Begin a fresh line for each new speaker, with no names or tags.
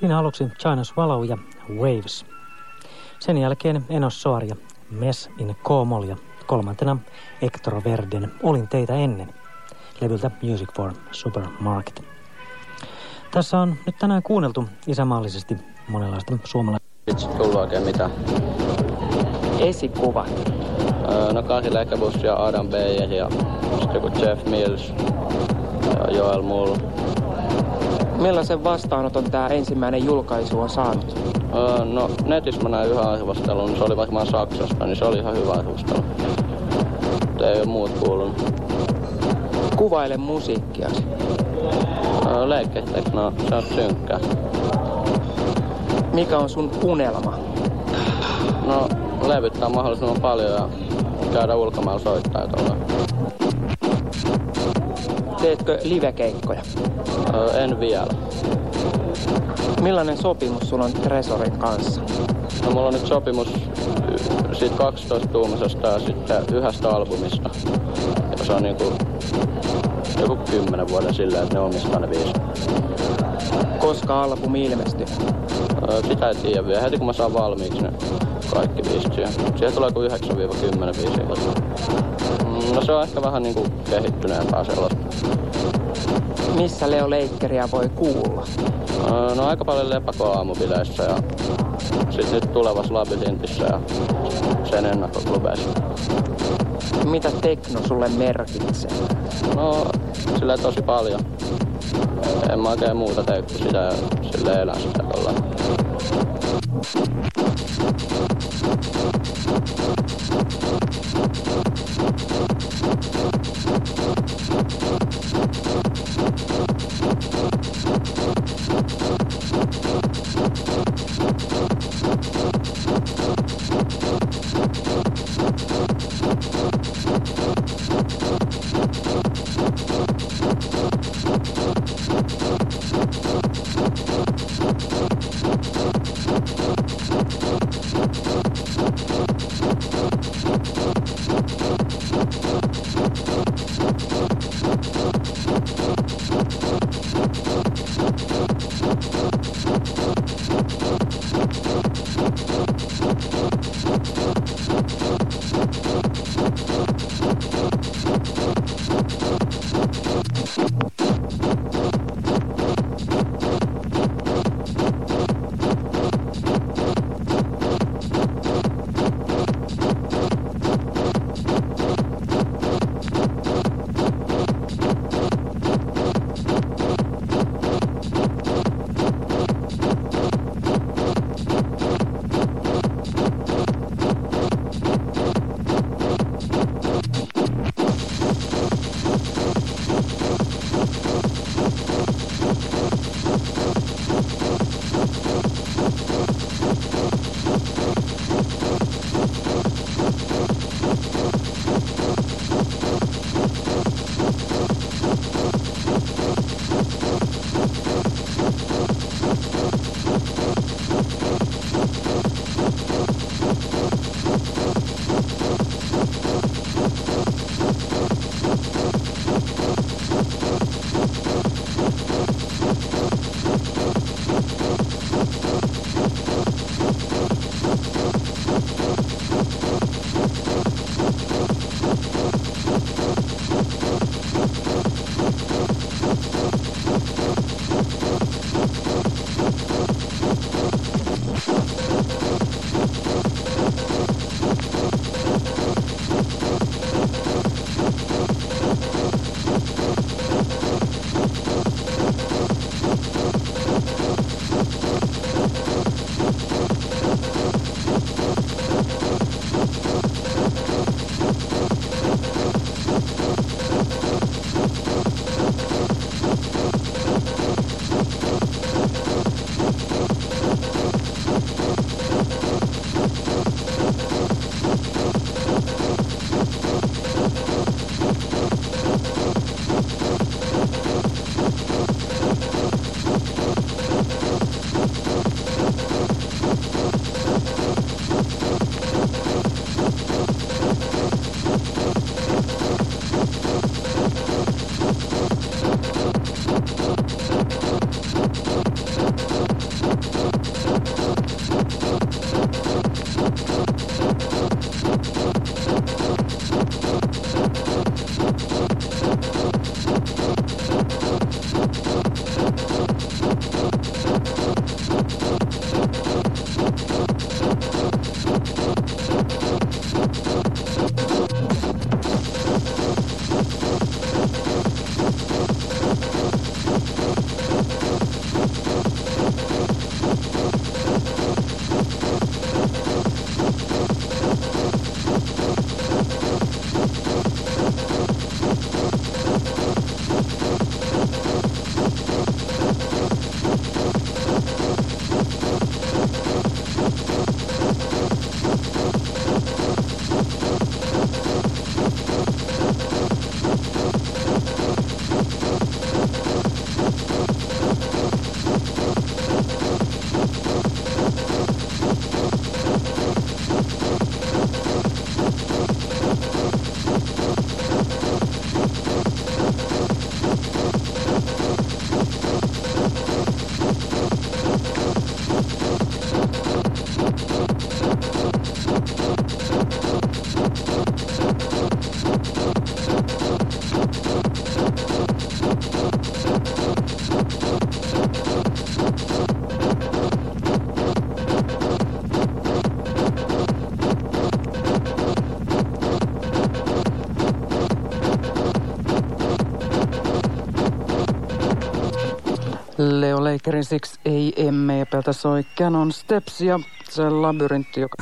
Siinä aluksi China Swallow ja Waves. Sen jälkeen Enos Soar ja Mess in Komol ja kolmantena Ektoro Verden Olin teitä ennen levyltä Music for Supermarket. Tässä on nyt tänään kuunneltu isämaallisesti monenlaista suomalaista.
Itse tullut oikein mitä.
Esikuva.
Öö, no Kasi Lekebus ja Adam Beyer ja sitten joku Jeff Mills ja Joel Mull.
Millaisen vastaanoton tämä ensimmäinen julkaisu on saanut?
Öö, no netissä mä näin yhden arvostelun, se oli varmaan Saksasta, niin se oli ihan hyvä arvostelu. Ei ole muut kuulunut.
Kuvaile musiikkiasi.
Öö, Leikketekno, se on synkkää.
Mikä on sun unelma?
No, levyttää mahdollisimman paljon ja käydä ulkomailla soittaa tuolla.
Teetkö livekeikkoja?
Öö, en vielä.
Millainen sopimus sulla on Tresorin kanssa?
No, mulla on nyt sopimus siitä 12 tuumasesta ja sitten yhdestä albumista. Ja se on niinku joku 10 vuoden silleen, että ne omistaa ne viisi.
Koska albumi ilmestyy?
Öö, sitä ei tiedä vielä. Heti kun mä saan valmiiksi ne kaikki biisit Siihen tulee kuin 9-10 biisiä. Mm, No se on ehkä vähän niinku kehittyneempää sellaista.
Missä Leo Leikkeriä voi kuulla?
Öö, No aika paljon lepakoa aamubileissä ja sitten nyt tulevassa labyrintissä ja sen ennakkoklubeissa.
Mitä tekno sulle merkitsee?
No sillä tosi paljon. En mä oikein muuta tee kuin sitä ja sille elän sitä tuolla.
Thank you. Leikerin Six AM ja peltä soi Canon Steps ja se labyrintti, joka...